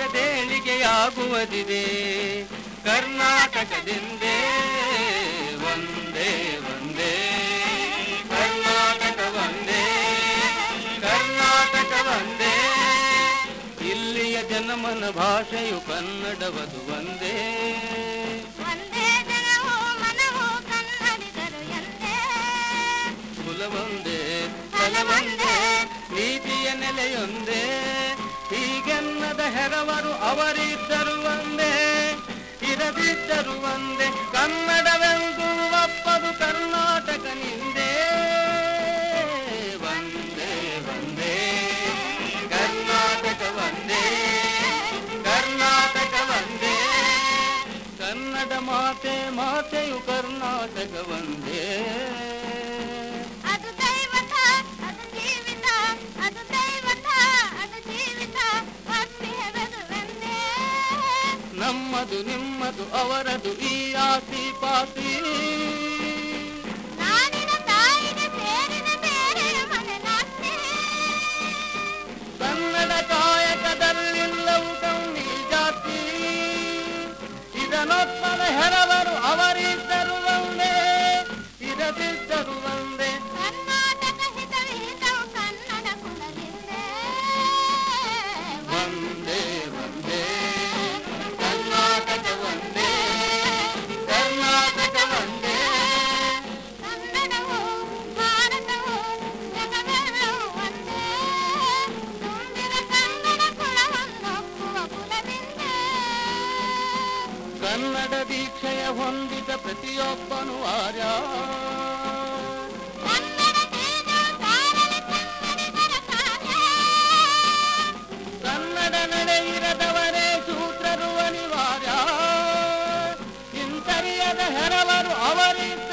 ಏಳಿಗೆಯಾಗುವುದಿದೆ ಕರ್ನಾಟಕದಿಂದೇ ಒಂದೇ ಒಂದೇ. ಕರ್ನಾಟಕ ಒಂದೇ ಕರ್ನಾಟಕ ಒಂದೇ. ಇಲ್ಲಿಯ ಜನಮನ ಭಾಷೆಯು ಕನ್ನಡವದು ಒಂದೇ. ಕುಲವೊಂದೇ ಫಲವೊಂದೇ ನೀತಿಯ ನೆಲೆಯೊಂದೇ. ಹೆರವರು ಅವರಿದ್ದರು ಒಂದೇ, ಇರದಿದ್ದರು ಒಂದೇ. ಕನ್ನಡವೆಂದು ಒಪ್ಪದು ಕರ್ನಾಟಕ ನಿಂದೇ. ಒಂದೇ ಒಂದೇ. ಕರ್ನಾಟಕ ಒಂದೇ ಕರ್ನಾಟಕ ಒಂದೇ. ಕನ್ನಡ ಮಾತೆ, ಮಾತೆಯು ಕರ್ನಾಟಕ ಒಂದೇ. ನಮ್ಮದು ನಿಮ್ಮದು ಅವರದು ಈ ಆಸಿ ಪಾಸಿ ನಾಡಿನ ತಾಯಿಗೆ ಸೇರಿದ ಬೇರೆ ಮನೆನಾಸ್ತಿ ಕನ್ನಡ ಕಾಯಕದಲ್ಲಿಲ್ಲವು ಕಮ್ಮಿ ಜಾತಿ ಇದನ್ನೊಪ್ಪದ ಹೆರವರು ಅವರಿದ್ದರು ಒಂದೇ ಇರದಿದ್ದರು ಕನ್ನಡ ದೀಕ್ಷೆಯ ಹೊಂದಿದ ಪ್ರತಿಯೊಬ್ಬನು ಆರ್ಯ. ಕನ್ನಡ ನಡೆ ಇರದವರೇ ಶೂದ್ರರು ಅನಿವಾರ್ಯ. ಹಿಂತರಿಯದ ಹೆರವರು ಅವರಿದ್ದರು